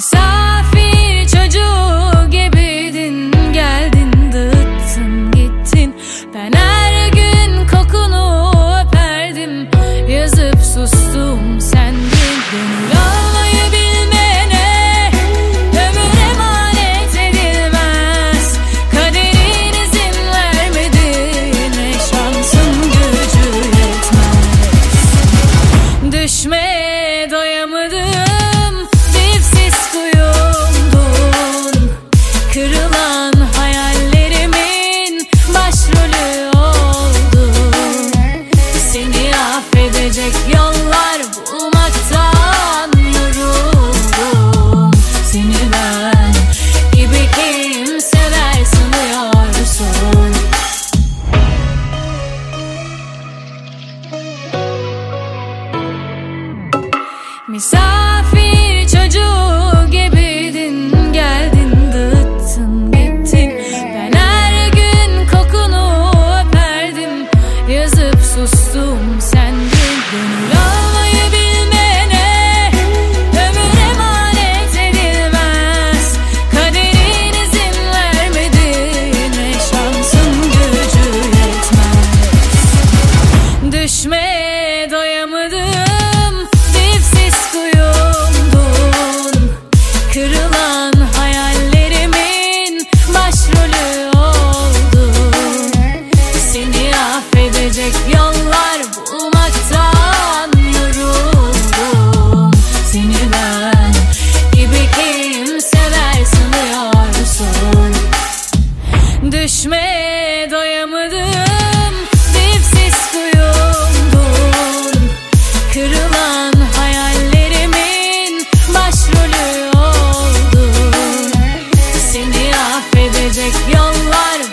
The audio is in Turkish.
Sophie. Gidecek yollar bulmaktan yoruldum. Seni ben gibi kimseler sanıyorsun. Misafir çocuk yan hayallerimin başrolü oldu. Seni affedecek yollar bulmaktan yoruldum. Seni ben gibi kimseler sanıyorsun. Düşmeye doyamadım. one.